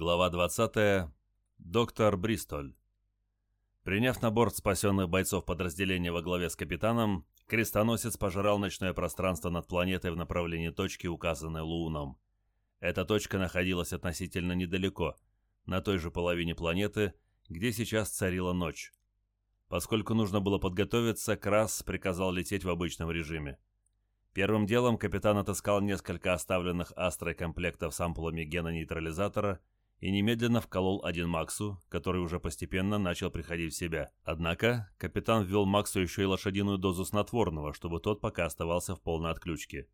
Глава 20. Доктор Бристоль. Приняв на борт спасенных бойцов подразделения во главе с капитаном, крестоносец пожирал ночное пространство над планетой в направлении точки, указанной Лууном. Эта точка находилась относительно недалеко, на той же половине планеты, где сейчас царила ночь. Поскольку нужно было подготовиться, Крас приказал лететь в обычном режиме. Первым делом капитан отыскал несколько оставленных астрой комплектов с ампулами гена нейтрализатора и немедленно вколол один Максу, который уже постепенно начал приходить в себя. Однако капитан ввел Максу еще и лошадиную дозу снотворного, чтобы тот пока оставался в полной отключке.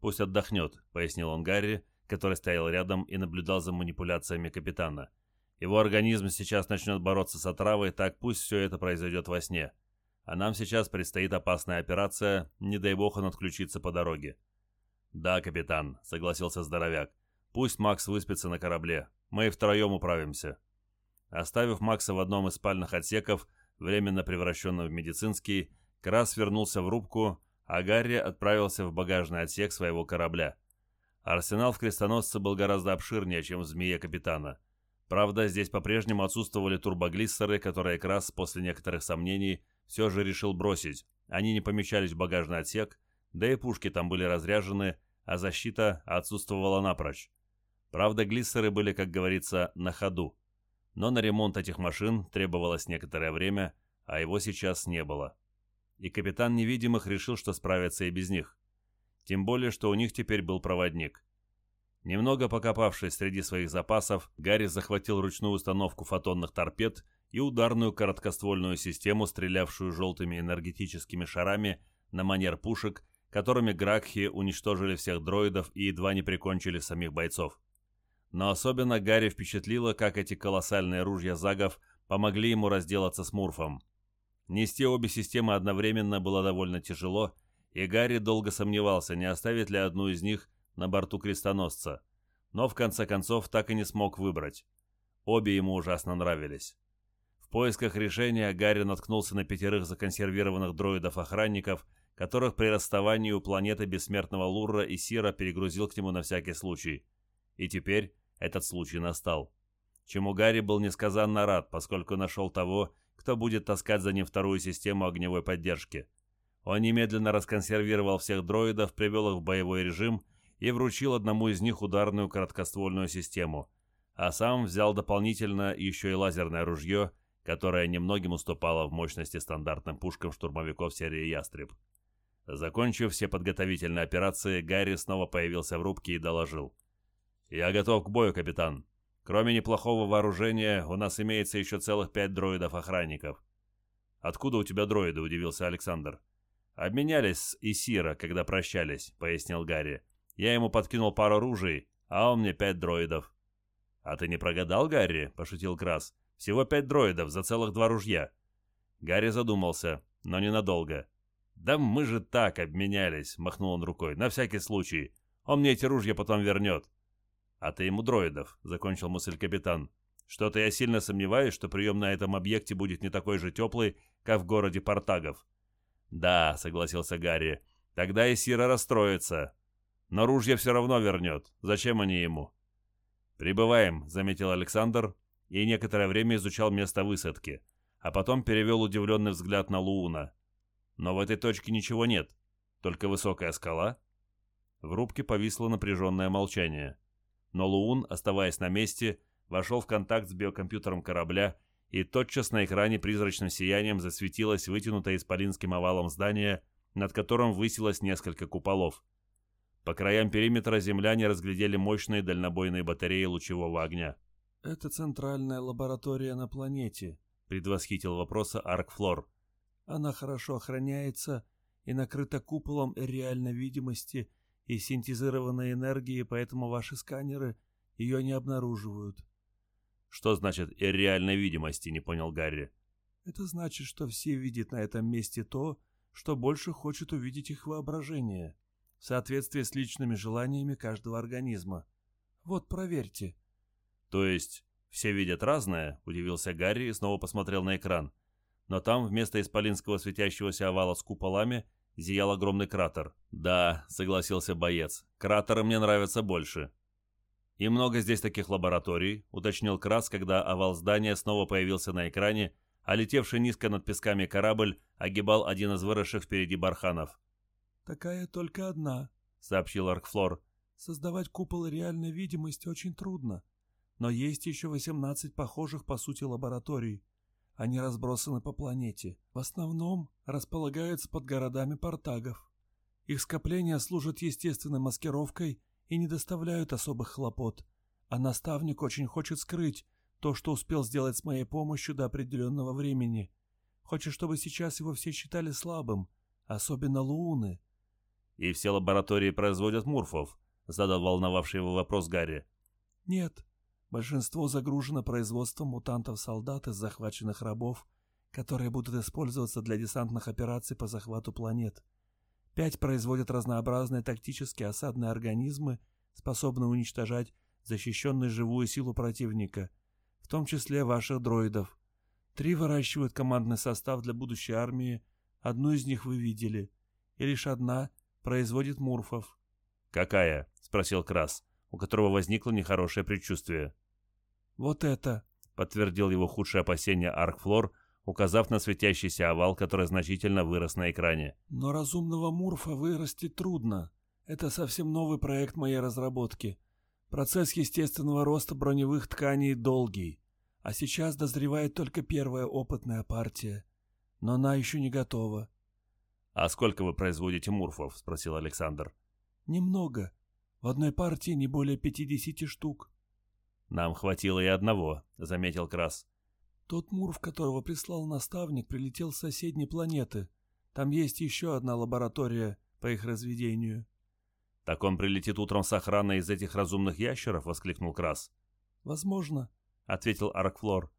«Пусть отдохнет», — пояснил он Гарри, который стоял рядом и наблюдал за манипуляциями капитана. «Его организм сейчас начнет бороться с отравой, так пусть все это произойдет во сне. А нам сейчас предстоит опасная операция, не дай бог он отключится по дороге». «Да, капитан», — согласился здоровяк. «Пусть Макс выспится на корабле. Мы втроем управимся». Оставив Макса в одном из спальных отсеков, временно превращенном в медицинский, Крас вернулся в рубку, а Гарри отправился в багажный отсек своего корабля. Арсенал в крестоносце был гораздо обширнее, чем в «Змее» капитана. Правда, здесь по-прежнему отсутствовали турбоглиссеры, которые Крас после некоторых сомнений все же решил бросить. Они не помещались в багажный отсек, да и пушки там были разряжены, а защита отсутствовала напрочь. Правда, глиссеры были, как говорится, на ходу. Но на ремонт этих машин требовалось некоторое время, а его сейчас не было. И капитан Невидимых решил, что справится и без них. Тем более, что у них теперь был проводник. Немного покопавшись среди своих запасов, Гарри захватил ручную установку фотонных торпед и ударную короткоствольную систему, стрелявшую желтыми энергетическими шарами на манер пушек, которыми Гракхи уничтожили всех дроидов и едва не прикончили самих бойцов. Но особенно Гарри впечатлило, как эти колоссальные ружья загов помогли ему разделаться с Мурфом. Нести обе системы одновременно было довольно тяжело, и Гарри долго сомневался, не оставит ли одну из них на борту крестоносца. Но в конце концов так и не смог выбрать. Обе ему ужасно нравились. В поисках решения Гарри наткнулся на пятерых законсервированных дроидов-охранников, которых при расставании у планеты бессмертного Лурра и Сира перегрузил к нему на всякий случай. И теперь этот случай настал. Чему Гарри был несказанно рад, поскольку нашел того, кто будет таскать за ним вторую систему огневой поддержки. Он немедленно расконсервировал всех дроидов, привел их в боевой режим и вручил одному из них ударную короткоствольную систему, а сам взял дополнительно еще и лазерное ружье, которое немногим уступало в мощности стандартным пушкам штурмовиков серии «Ястреб». Закончив все подготовительные операции, Гарри снова появился в рубке и доложил. «Я готов к бою, капитан. Кроме неплохого вооружения, у нас имеется еще целых пять дроидов-охранников». «Откуда у тебя дроиды?» – удивился Александр. «Обменялись с Исира, когда прощались», – пояснил Гарри. «Я ему подкинул пару ружей, а он мне пять дроидов». «А ты не прогадал, Гарри?» – пошутил Крас. «Всего пять дроидов за целых два ружья». Гарри задумался, но ненадолго. «Да мы же так обменялись», – махнул он рукой. «На всякий случай. Он мне эти ружья потом вернет». «А ты ему дроидов», — закончил мысль капитан. «Что-то я сильно сомневаюсь, что прием на этом объекте будет не такой же теплый, как в городе Портагов». «Да», — согласился Гарри, — «тогда и Сира расстроится. Но ружья все равно вернет. Зачем они ему?» «Прибываем», — заметил Александр и некоторое время изучал место высадки, а потом перевел удивленный взгляд на Лууна. «Но в этой точке ничего нет, только высокая скала». В рубке повисло напряженное молчание но Луун, оставаясь на месте, вошел в контакт с биокомпьютером корабля, и тотчас на экране призрачным сиянием засветилось вытянутое исполинским овалом здание, над которым высилось несколько куполов. По краям периметра земляне разглядели мощные дальнобойные батареи лучевого огня. «Это центральная лаборатория на планете», — предвосхитил вопроса Аркфлор. «Она хорошо охраняется и накрыта куполом реальной видимости и синтезированной энергии, поэтому ваши сканеры ее не обнаруживают. «Что значит «реальной видимости»?» — не понял Гарри. «Это значит, что все видят на этом месте то, что больше хочет увидеть их воображение, в соответствии с личными желаниями каждого организма. Вот проверьте». «То есть все видят разное?» — удивился Гарри и снова посмотрел на экран. Но там вместо исполинского светящегося овала с куполами зиял огромный кратер. «Да», — согласился боец, — «кратеры мне нравятся больше». «И много здесь таких лабораторий», — уточнил Крас, когда овал здания снова появился на экране, а летевший низко над песками корабль огибал один из выросших впереди барханов. «Такая только одна», — сообщил Аркфлор. «Создавать купол реальной видимости очень трудно. Но есть еще 18 похожих по сути лабораторий. Они разбросаны по планете. В основном располагаются под городами портагов. Их скопления служат естественной маскировкой и не доставляют особых хлопот. А наставник очень хочет скрыть то, что успел сделать с моей помощью до определенного времени. Хочет, чтобы сейчас его все считали слабым, особенно луны. «И все лаборатории производят мурфов?» — задал волновавший его вопрос Гарри. «Нет, Большинство загружено производством мутантов-солдат из захваченных рабов, которые будут использоваться для десантных операций по захвату планет. Пять производят разнообразные тактические осадные организмы, способные уничтожать защищенную живую силу противника, в том числе ваших дроидов. Три выращивают командный состав для будущей армии, одну из них вы видели, и лишь одна производит мурфов. «Какая?» — спросил Крас, у которого возникло нехорошее предчувствие. «Вот это!» — подтвердил его худшее опасение Аркфлор, указав на светящийся овал, который значительно вырос на экране. «Но разумного Мурфа вырасти трудно. Это совсем новый проект моей разработки. Процесс естественного роста броневых тканей долгий, а сейчас дозревает только первая опытная партия. Но она еще не готова». «А сколько вы производите Мурфов?» — спросил Александр. «Немного. В одной партии не более пятидесяти штук». «Нам хватило и одного», — заметил Крас. «Тот Мурв, которого прислал наставник, прилетел с соседней планеты. Там есть еще одна лаборатория по их разведению». «Так он прилетит утром с охраной из этих разумных ящеров?» — воскликнул Крас. «Возможно», — ответил Аркфлор.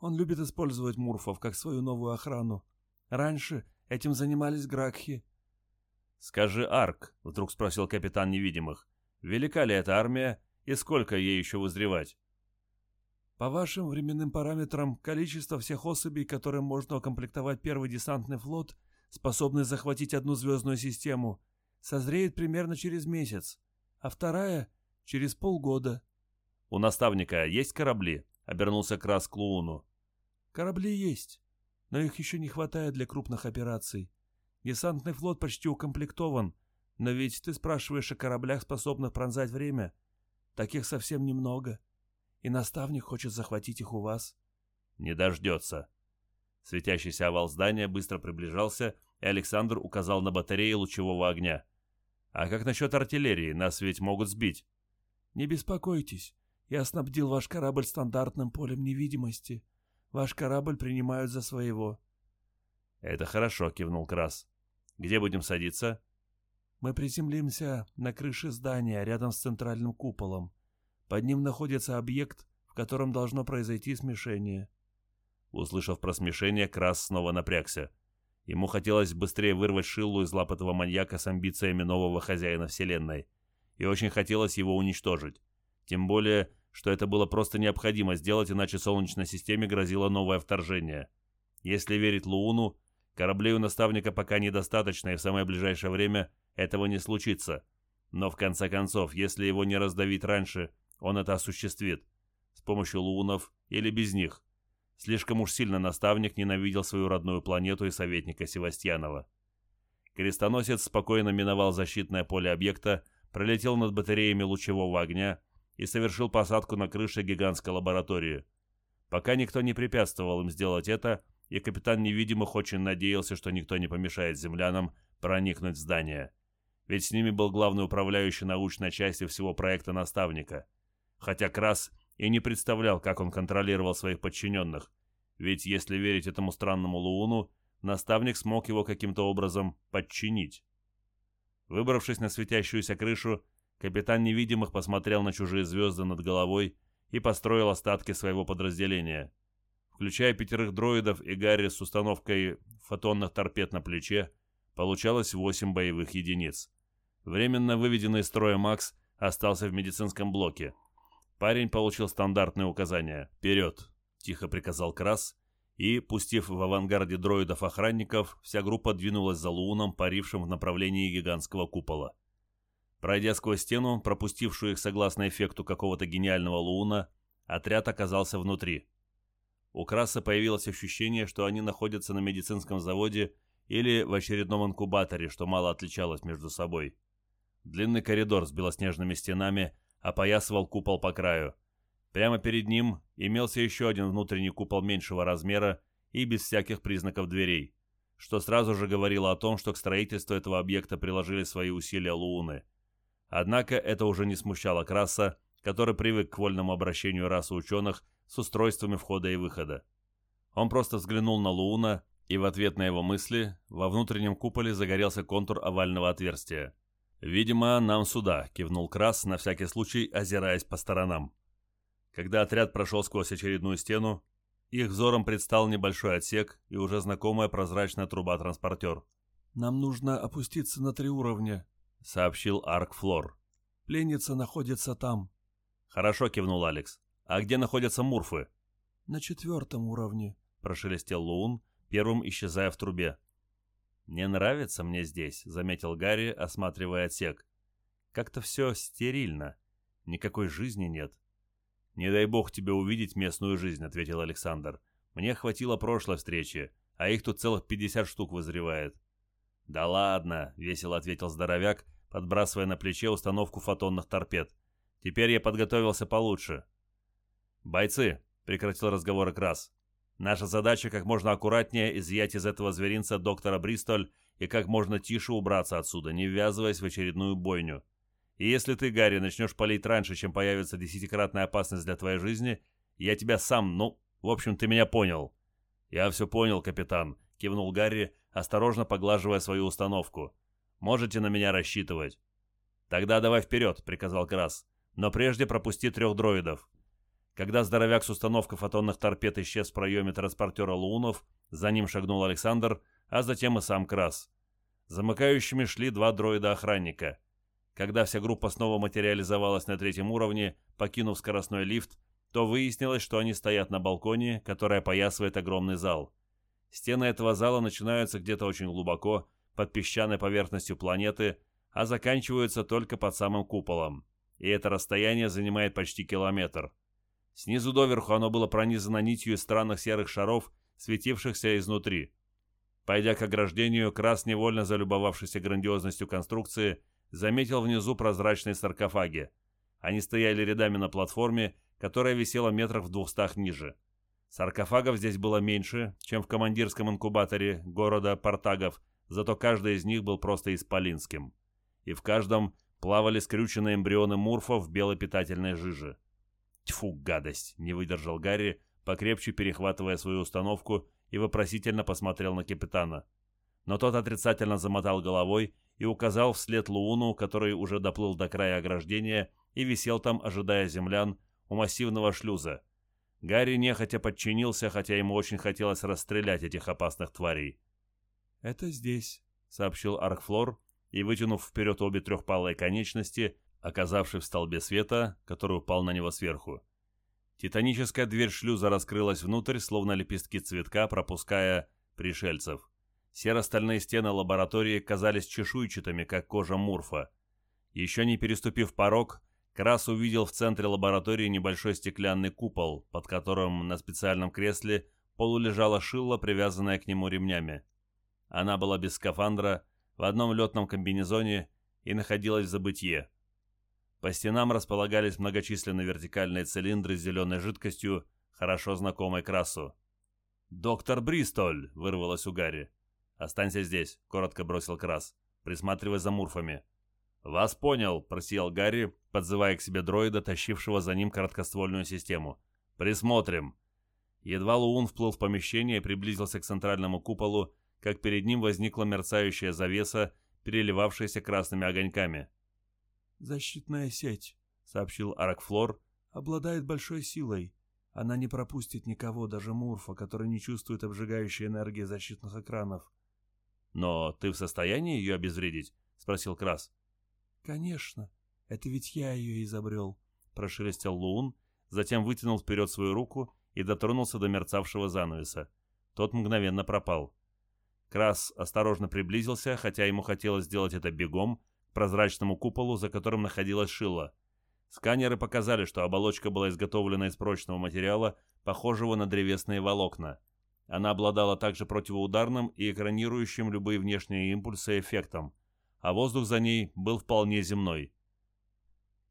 «Он любит использовать Мурфов как свою новую охрану. Раньше этим занимались Гракхи». «Скажи, Арк», — вдруг спросил капитан невидимых, — «велика ли эта армия и сколько ей еще вызревать? По вашим временным параметрам, количество всех особей, которым можно укомплектовать первый десантный флот, способный захватить одну звездную систему, созреет примерно через месяц, а вторая — через полгода. «У наставника есть корабли?» — обернулся Крас к Лууну. «Корабли есть, но их еще не хватает для крупных операций. Десантный флот почти укомплектован, но ведь ты спрашиваешь о кораблях, способных пронзать время — Таких совсем немного. И наставник хочет захватить их у вас. Не дождется. Светящийся овал здания быстро приближался, и Александр указал на батареи лучевого огня. А как насчет артиллерии? Нас ведь могут сбить. Не беспокойтесь. Я снабдил ваш корабль стандартным полем невидимости. Ваш корабль принимают за своего. Это хорошо, кивнул Крас. Где будем садиться? Мы приземлимся на крыше здания рядом с центральным куполом. Под ним находится объект, в котором должно произойти смешение. Услышав про смешение, Крас снова напрягся. Ему хотелось быстрее вырвать Шиллу из лап этого маньяка с амбициями нового хозяина Вселенной. И очень хотелось его уничтожить. Тем более, что это было просто необходимо сделать, иначе Солнечной системе грозило новое вторжение. Если верить Лууну, кораблей у наставника пока недостаточно, и в самое ближайшее время этого не случится. Но в конце концов, если его не раздавить раньше, он это осуществит. С помощью лунов или без них. Слишком уж сильно наставник ненавидел свою родную планету и советника Севастьянова. Крестоносец спокойно миновал защитное поле объекта, пролетел над батареями лучевого огня и совершил посадку на крыше гигантской лаборатории. Пока никто не препятствовал им сделать это, и капитан невидимых очень надеялся, что никто не помешает землянам проникнуть в здание ведь с ними был главный управляющий научной части всего проекта наставника. Хотя Крас и не представлял, как он контролировал своих подчиненных, ведь если верить этому странному Лууну, наставник смог его каким-то образом подчинить. Выбравшись на светящуюся крышу, капитан невидимых посмотрел на чужие звезды над головой и построил остатки своего подразделения. Включая пятерых дроидов и Гарри с установкой фотонных торпед на плече, получалось восемь боевых единиц. Временно выведенный из строя Макс остался в медицинском блоке. Парень получил стандартные указания. «Вперед!» — тихо приказал Крас, и, пустив в авангарде дроидов-охранников, вся группа двинулась за Луном, парившим в направлении гигантского купола. Пройдя сквозь стену, пропустившую их согласно эффекту какого-то гениального луна, отряд оказался внутри. У Краса появилось ощущение, что они находятся на медицинском заводе или в очередном инкубаторе, что мало отличалось между собой. Длинный коридор с белоснежными стенами опоясывал купол по краю. Прямо перед ним имелся еще один внутренний купол меньшего размера и без всяких признаков дверей, что сразу же говорило о том, что к строительству этого объекта приложили свои усилия Лууны. Однако это уже не смущало Краса, который привык к вольному обращению расы ученых с устройствами входа и выхода. Он просто взглянул на Лууна, и в ответ на его мысли во внутреннем куполе загорелся контур овального отверстия. «Видимо, нам сюда», — кивнул Крас, на всякий случай озираясь по сторонам. Когда отряд прошел сквозь очередную стену, их взором предстал небольшой отсек и уже знакомая прозрачная труба-транспортер. «Нам нужно опуститься на три уровня», — сообщил Арк Флор. «Пленница находится там». «Хорошо», — кивнул Алекс. «А где находятся мурфы?» «На четвертом уровне», — прошелестел Луун, первым исчезая в трубе. «Не нравится мне здесь», — заметил Гарри, осматривая отсек. «Как-то все стерильно. Никакой жизни нет». «Не дай бог тебе увидеть местную жизнь», — ответил Александр. «Мне хватило прошлой встречи, а их тут целых пятьдесят штук вызревает». «Да ладно», — весело ответил здоровяк, подбрасывая на плече установку фотонных торпед. «Теперь я подготовился получше». «Бойцы», — прекратил разговор Крас, Наша задача как можно аккуратнее изъять из этого зверинца доктора Бристоль и как можно тише убраться отсюда, не ввязываясь в очередную бойню. И если ты, Гарри, начнешь палить раньше, чем появится десятикратная опасность для твоей жизни, я тебя сам, ну, в общем, ты меня понял». «Я все понял, капитан», — кивнул Гарри, осторожно поглаживая свою установку. «Можете на меня рассчитывать». «Тогда давай вперед», — приказал Крас. «Но прежде пропусти трех дроидов. Когда здоровяк с установкой фотонных торпед исчез в проеме транспортера Лунов, за ним шагнул Александр, а затем и сам Крас. Замыкающими шли два дроида-охранника. Когда вся группа снова материализовалась на третьем уровне, покинув скоростной лифт, то выяснилось, что они стоят на балконе, который опоясывает огромный зал. Стены этого зала начинаются где-то очень глубоко, под песчаной поверхностью планеты, а заканчиваются только под самым куполом. И это расстояние занимает почти километр. Снизу доверху оно было пронизано нитью из странных серых шаров, светившихся изнутри. Пойдя к ограждению, Крас, невольно залюбовавшийся грандиозностью конструкции, заметил внизу прозрачные саркофаги. Они стояли рядами на платформе, которая висела метров в двухстах ниже. Саркофагов здесь было меньше, чем в командирском инкубаторе города Портагов, зато каждый из них был просто исполинским. И в каждом плавали скрюченные эмбрионы мурфов в белой питательной жиже. Тьфу, гадость, не выдержал Гарри, покрепче перехватывая свою установку и вопросительно посмотрел на капитана. Но тот отрицательно замотал головой и указал вслед Лууну, который уже доплыл до края ограждения и висел там, ожидая землян, у массивного шлюза. Гарри нехотя подчинился, хотя ему очень хотелось расстрелять этих опасных тварей. «Это здесь», — сообщил Аркфлор, и, вытянув вперед обе трехпалые конечности, оказавший в столбе света, который упал на него сверху. Титаническая дверь шлюза раскрылась внутрь, словно лепестки цветка, пропуская пришельцев. Серо-стальные стены лаборатории казались чешуйчатыми, как кожа Мурфа. Еще не переступив порог, Крас увидел в центре лаборатории небольшой стеклянный купол, под которым на специальном кресле полулежала Шилла, привязанная к нему ремнями. Она была без скафандра, в одном летном комбинезоне и находилась в забытье. По стенам располагались многочисленные вертикальные цилиндры с зеленой жидкостью, хорошо знакомой красу. «Доктор Бристоль!» — вырвалось у Гарри. «Останься здесь», — коротко бросил Крас, присматривая за мурфами. «Вас понял», — просиял Гарри, подзывая к себе дроида, тащившего за ним короткоствольную систему. «Присмотрим». Едва Луун вплыл в помещение и приблизился к центральному куполу, как перед ним возникла мерцающая завеса, переливавшаяся красными огоньками. «Защитная сеть», — сообщил Аракфлор, — «обладает большой силой. Она не пропустит никого, даже Мурфа, который не чувствует обжигающей энергии защитных экранов». «Но ты в состоянии ее обезвредить?» — спросил Крас. «Конечно. Это ведь я ее изобрел», — прошелестел Луун, затем вытянул вперед свою руку и дотронулся до мерцавшего занавеса. Тот мгновенно пропал. Крас осторожно приблизился, хотя ему хотелось сделать это бегом, прозрачному куполу, за которым находилась Шилла. Сканеры показали, что оболочка была изготовлена из прочного материала, похожего на древесные волокна. Она обладала также противоударным и экранирующим любые внешние импульсы эффектом, а воздух за ней был вполне земной.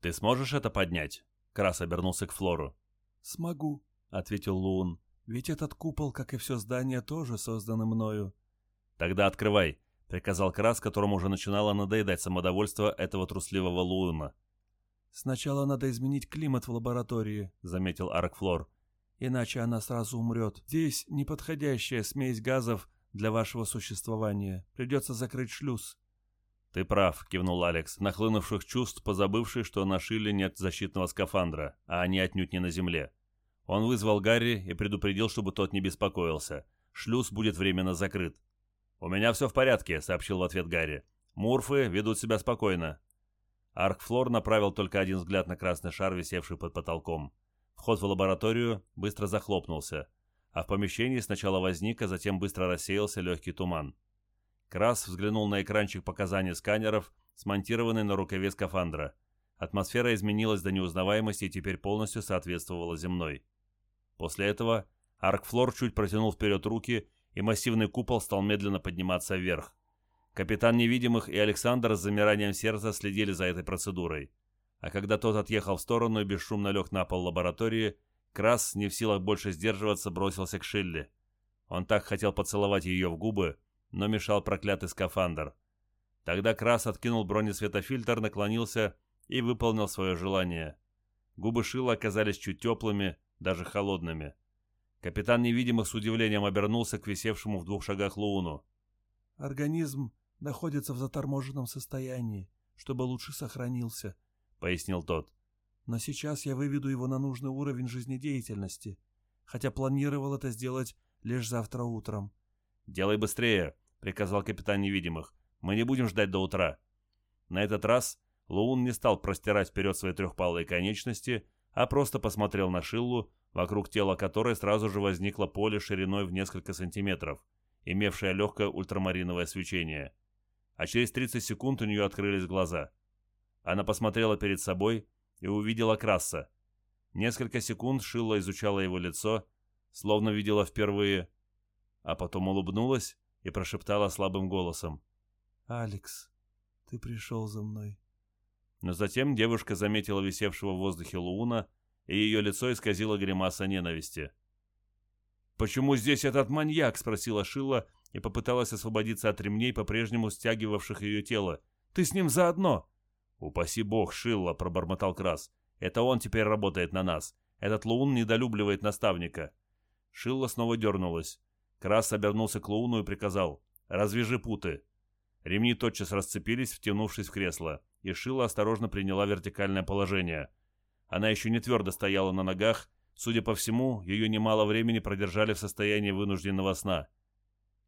«Ты сможешь это поднять?» Крас обернулся к Флору. «Смогу», — ответил Лун. «Ведь этот купол, как и все здание, тоже созданы мною». «Тогда открывай», — приказал Крас, которому уже начинало надоедать самодовольство этого трусливого Луна. «Сначала надо изменить климат в лаборатории», — заметил Аркфлор. «Иначе она сразу умрет. Здесь неподходящая смесь газов для вашего существования. Придется закрыть шлюз». «Ты прав», — кивнул Алекс, нахлынувших чувств, позабывший, что на Шиле нет защитного скафандра, а они отнюдь не на земле. Он вызвал Гарри и предупредил, чтобы тот не беспокоился. Шлюз будет временно закрыт. «У меня все в порядке», — сообщил в ответ Гарри. «Мурфы ведут себя спокойно». Аркфлор направил только один взгляд на красный шар, висевший под потолком. Вход в лабораторию быстро захлопнулся, а в помещении сначала возник, а затем быстро рассеялся легкий туман. Крас взглянул на экранчик показаний сканеров, смонтированный на рукаве скафандра. Атмосфера изменилась до неузнаваемости и теперь полностью соответствовала земной. После этого Аркфлор чуть протянул вперед руки, и массивный купол стал медленно подниматься вверх. Капитан Невидимых и Александр с замиранием сердца следили за этой процедурой. А когда тот отъехал в сторону и бесшумно лег на пол лаборатории, Крас, не в силах больше сдерживаться, бросился к Шилле. Он так хотел поцеловать ее в губы, но мешал проклятый скафандр. Тогда Крас откинул бронесветофильтр, наклонился и выполнил свое желание. Губы Шила оказались чуть теплыми, даже холодными. Капитан невидимых с удивлением обернулся к висевшему в двух шагах Лууну. «Организм находится в заторможенном состоянии, чтобы лучше сохранился», — пояснил тот. «Но сейчас я выведу его на нужный уровень жизнедеятельности, хотя планировал это сделать лишь завтра утром. «Делай быстрее», — приказал капитан невидимых. «Мы не будем ждать до утра». На этот раз Луун не стал простирать вперед свои трехпалые конечности, а просто посмотрел на Шиллу, вокруг тела которой сразу же возникло поле шириной в несколько сантиметров, имевшее легкое ультрамариновое свечение. А через 30 секунд у нее открылись глаза. Она посмотрела перед собой и увидела Краса. Несколько секунд Шилла изучала его лицо, словно видела впервые, а потом улыбнулась и прошептала слабым голосом. «Алекс, ты пришел за мной». Но затем девушка заметила висевшего в воздухе Луна, и ее лицо исказило гримаса ненависти. «Почему здесь этот маньяк?» — спросила Шила и попыталась освободиться от ремней, по-прежнему стягивавших ее тело. «Ты с ним заодно!» «Упаси бог, Шилла!» — пробормотал Крас. «Это он теперь работает на нас. Этот Луун недолюбливает наставника». Шилла снова дернулась. Крас обернулся к Лууну и приказал «Развяжи путы». Ремни тотчас расцепились, втянувшись в кресло, и Шила осторожно приняла вертикальное положение. Она еще не твердо стояла на ногах, судя по всему, ее немало времени продержали в состоянии вынужденного сна.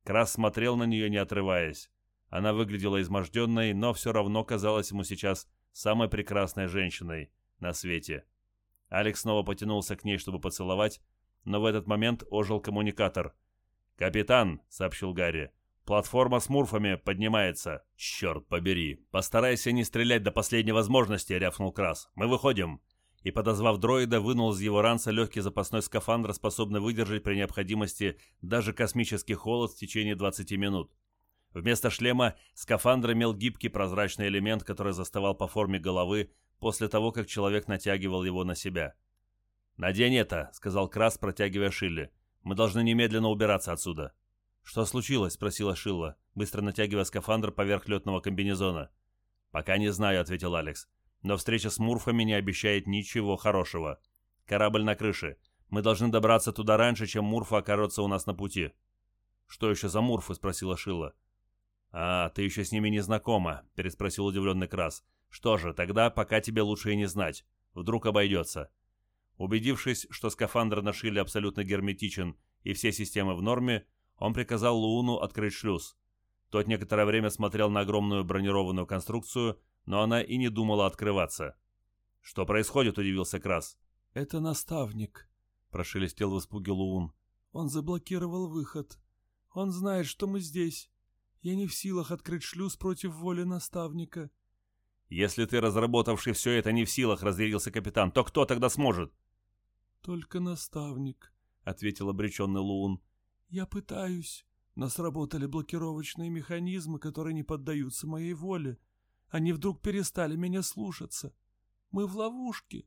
Крас смотрел на нее, не отрываясь. Она выглядела изможденной, но все равно казалась ему сейчас самой прекрасной женщиной на свете. Алекс снова потянулся к ней, чтобы поцеловать, но в этот момент ожил коммуникатор — «Капитан», — сообщил Гарри, — «платформа с мурфами поднимается». «Черт побери! Постарайся не стрелять до последней возможности», — рявкнул Крас. «Мы выходим». И, подозвав дроида, вынул из его ранца легкий запасной скафандр, способный выдержать при необходимости даже космический холод в течение 20 минут. Вместо шлема скафандр имел гибкий прозрачный элемент, который заставал по форме головы после того, как человек натягивал его на себя. «Надень это», — сказал Крас, протягивая Шилли. Мы должны немедленно убираться отсюда». «Что случилось?» — спросила Шилла, быстро натягивая скафандр поверх летного комбинезона. «Пока не знаю», — ответил Алекс. «Но встреча с Мурфами не обещает ничего хорошего. Корабль на крыше. Мы должны добраться туда раньше, чем Мурфа окажется у нас на пути». «Что еще за Мурфы?» — спросила Шилла. «А, ты еще с ними не знакома», — переспросил удивленный Крас. «Что же, тогда пока тебе лучше и не знать. Вдруг обойдется. Убедившись, что скафандр на Шиле абсолютно герметичен и все системы в норме, он приказал Лууну открыть шлюз. Тот некоторое время смотрел на огромную бронированную конструкцию, но она и не думала открываться. «Что происходит?» – удивился Крас. «Это наставник», – прошелестел в испуге Луун. «Он заблокировал выход. Он знает, что мы здесь. Я не в силах открыть шлюз против воли наставника. Если ты, разработавший все это, не в силах, разъярился капитан, то кто тогда сможет? Только наставник, ответил обреченный Луун. Я пытаюсь, но сработали блокировочные механизмы, которые не поддаются моей воле. Они вдруг перестали меня слушаться. Мы в ловушке.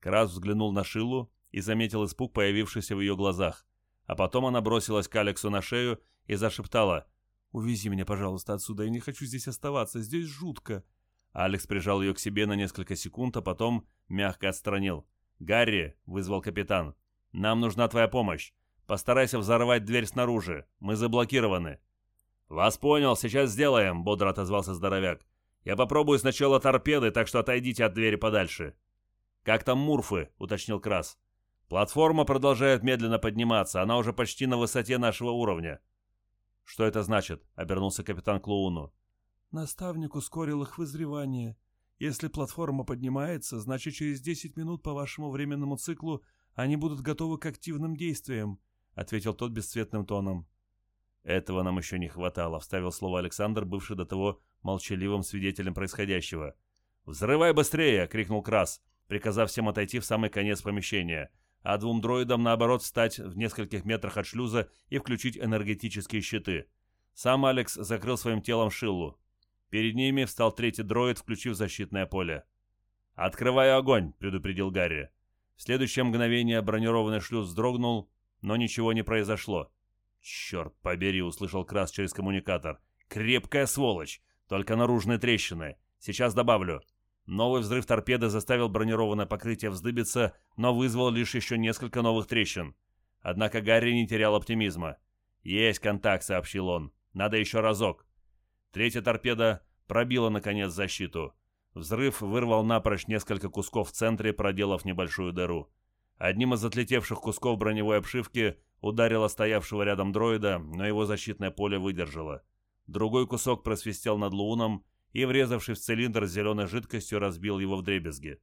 Крас взглянул на Шилу и заметил испуг, появившийся в ее глазах. А потом она бросилась к Алексу на шею и зашептала. «Увези меня, пожалуйста, отсюда, я не хочу здесь оставаться, здесь жутко». Алекс прижал ее к себе на несколько секунд, а потом мягко отстранил. «Гарри», — вызвал капитан, — «нам нужна твоя помощь. Постарайся взорвать дверь снаружи. Мы заблокированы». «Вас понял, сейчас сделаем», — бодро отозвался здоровяк. «Я попробую сначала торпеды, так что отойдите от двери подальше». «Как там Мурфы?» — уточнил Крас. «Платформа продолжает медленно подниматься, она уже почти на высоте нашего уровня». «Что это значит?» — обернулся капитан Клоуну. «Наставник ускорил их вызревание. Если платформа поднимается, значит через 10 минут по вашему временному циклу они будут готовы к активным действиям», — ответил тот бесцветным тоном. «Этого нам еще не хватало», — вставил слово Александр, бывший до того молчаливым свидетелем происходящего. «Взрывай быстрее!» — крикнул Крас, приказав всем отойти в самый конец помещения, а двум дроидам, наоборот, встать в нескольких метрах от шлюза и включить энергетические щиты. Сам Алекс закрыл своим телом Шиллу. Перед ними встал третий дроид, включив защитное поле. «Открываю огонь!» — предупредил Гарри. В следующее мгновение бронированный шлюз вздрогнул, но ничего не произошло. «Черт побери!» — услышал Крас через коммуникатор. «Крепкая сволочь! Только наружные трещины. Сейчас добавлю». Новый взрыв торпеды заставил бронированное покрытие вздыбиться, но вызвал лишь еще несколько новых трещин. Однако Гарри не терял оптимизма. «Есть контакт», — сообщил он. «Надо еще разок». Третья торпеда пробила, наконец, защиту. Взрыв вырвал напрочь несколько кусков в центре, проделав небольшую дыру. Одним из отлетевших кусков броневой обшивки ударило стоявшего рядом дроида, но его защитное поле выдержало. Другой кусок просвистел над Лууном и, врезавшись в цилиндр с зеленой жидкостью, разбил его в дребезги.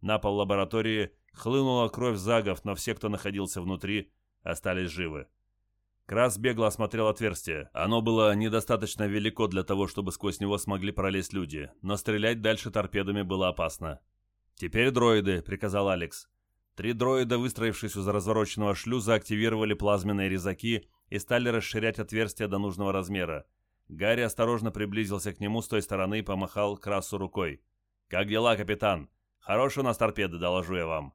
На пол лаборатории хлынула кровь загов, но все, кто находился внутри, остались живы. Крас бегло осмотрел отверстие. Оно было недостаточно велико для того, чтобы сквозь него смогли пролезть люди, но стрелять дальше торпедами было опасно. «Теперь дроиды», — приказал Алекс. Три дроида, выстроившись у развороченного шлюза, активировали плазменные резаки и стали расширять отверстие до нужного размера. Гарри осторожно приблизился к нему с той стороны и помахал Красу рукой. «Как дела, капитан? Хорошие у нас торпеды, доложу я вам».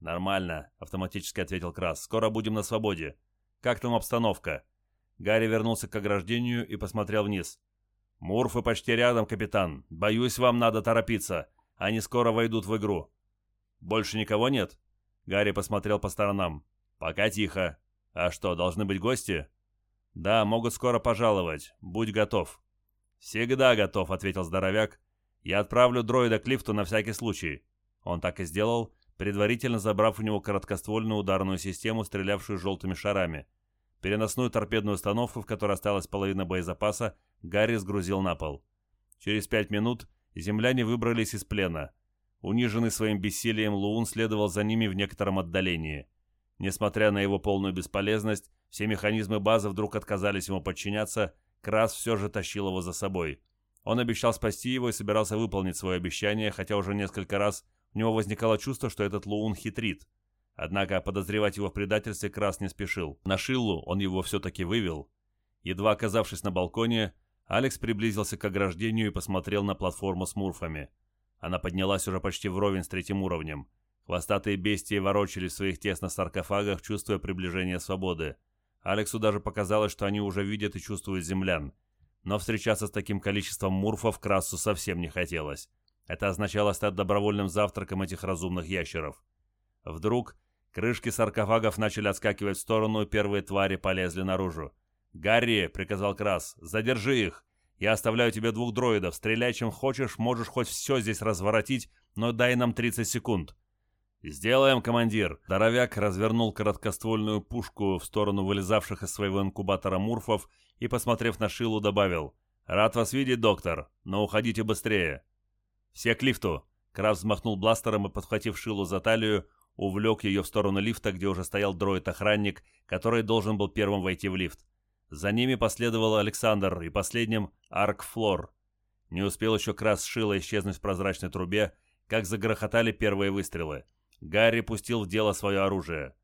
«Нормально», — автоматически ответил Крас. «Скоро будем на свободе». Как там обстановка?» Гарри вернулся к ограждению и посмотрел вниз. «Мурфы почти рядом, капитан. Боюсь, вам надо торопиться. Они скоро войдут в игру». «Больше никого нет?» Гарри посмотрел по сторонам. «Пока тихо. А что, должны быть гости?» «Да, могут скоро пожаловать. Будь готов». «Всегда готов», — ответил здоровяк. «Я отправлю дроида к лифту на всякий случай». Он так и сделал, предварительно забрав у него короткоствольную ударную систему, стрелявшую желтыми шарами. Переносную торпедную установку, в которой осталась половина боезапаса, Гарри сгрузил на пол. Через пять минут земляне выбрались из плена. Униженный своим бессилием, Луун следовал за ними в некотором отдалении. Несмотря на его полную бесполезность, все механизмы базы вдруг отказались ему подчиняться, Крас все же тащил его за собой. Он обещал спасти его и собирался выполнить свое обещание, хотя уже несколько раз у него возникало чувство, что этот Луун хитрит. Однако подозревать его в предательстве Крас не спешил. На Шиллу он его все-таки вывел. Едва оказавшись на балконе, Алекс приблизился к ограждению и посмотрел на платформу с мурфами. Она поднялась уже почти вровень с третьим уровнем. Хвостатые бестии ворочались в своих тесных саркофагах, чувствуя приближение свободы. Алексу даже показалось, что они уже видят и чувствуют землян. Но встречаться с таким количеством мурфов Красу совсем не хотелось. Это означало стать добровольным завтраком этих разумных ящеров. Вдруг крышки саркофагов начали отскакивать в сторону, и первые твари полезли наружу. «Гарри!» — приказал Крас. «Задержи их! Я оставляю тебе двух дроидов. Стреляй чем хочешь, можешь хоть все здесь разворотить, но дай нам 30 секунд». «Сделаем, командир!» Здоровяк развернул короткоствольную пушку в сторону вылезавших из своего инкубатора мурфов и, посмотрев на Шилу, добавил. «Рад вас видеть, доктор, но уходите быстрее». «Все к лифту!» Крафт взмахнул бластером и, подхватив Шилу за талию, увлек ее в сторону лифта, где уже стоял дроид-охранник, который должен был первым войти в лифт. За ними последовал Александр и последним Арк Флор. Не успел еще Крас Шила исчезнуть в прозрачной трубе, как загрохотали первые выстрелы. Гарри пустил в дело свое оружие.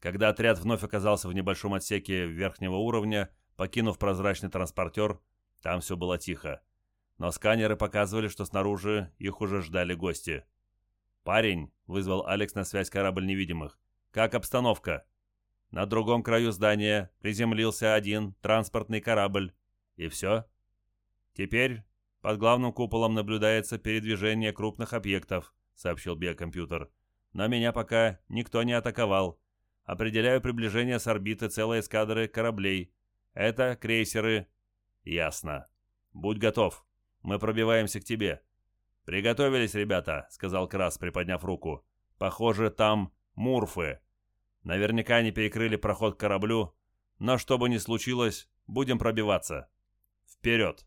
Когда отряд вновь оказался в небольшом отсеке верхнего уровня, покинув прозрачный транспортер, там все было тихо. Но сканеры показывали, что снаружи их уже ждали гости. «Парень», — вызвал Алекс на связь корабль невидимых, — «как обстановка?» На другом краю здания приземлился один транспортный корабль. И все. Теперь под главным куполом наблюдается передвижение крупных объектов, сообщил биокомпьютер. Но меня пока никто не атаковал. Определяю приближение с орбиты целой эскадры кораблей. Это крейсеры. Ясно. Будь готов. Мы пробиваемся к тебе. Приготовились, ребята, сказал Крас, приподняв руку. Похоже, там мурфы. Наверняка они перекрыли проход к кораблю, но что бы ни случилось, будем пробиваться. Вперед!